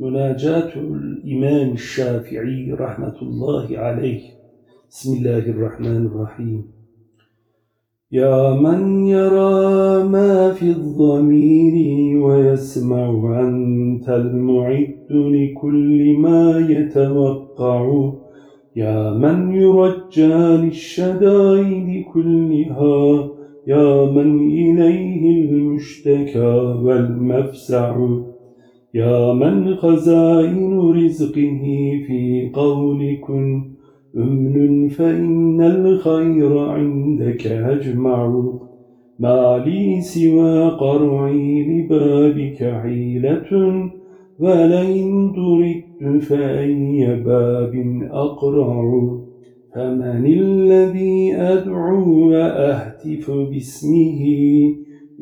مناجاة الإمام الشافعي رحمة الله عليه. بسم الله الرحمن الرحيم. يا من يرى ما في الضمير ويسمع أنت المعد لكل ما يتوقع. يا من يرجى للشدائد كلها. يا من إليه المشتكى والمفسع يا من خزائن رزقه في قولكم أمن فإن الخير عندك أجمع ما لي سوى قرعي لبابك حيلة ولئن تردت فأي باب أقرع فمن الذي أدعو وأهتف باسمه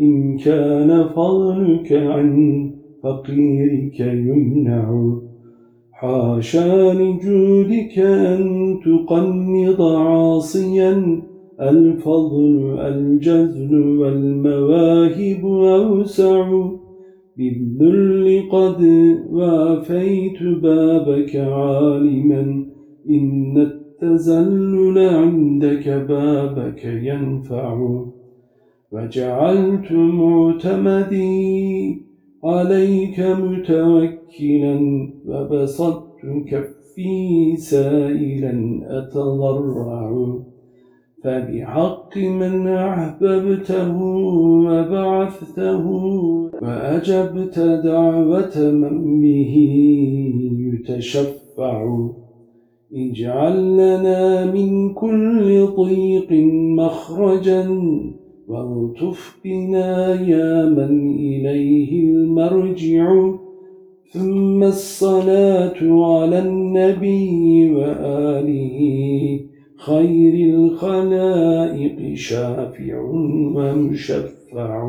إن كان فضلك عنه فقيرك يمنع. حاشا لجودك أن تقنض عاصيا. الفضل الجزل والمواهب أوسع. بالذل قد وافيت بابك عالما. إن التزلل عندك بابك ينفع. وجعلت معتمدي عليك متوكلا وبسطت كفي سائلا أتضرع. فبحق من أحببته وبعثته وأجبت دعوة من به يتشفع. اجعل لنا من كل ضيق مخرجا والطف بنا يا من إليه المرجع. ثم الصلاة على النبي وآله. خير الخلائق شافع ومشفع.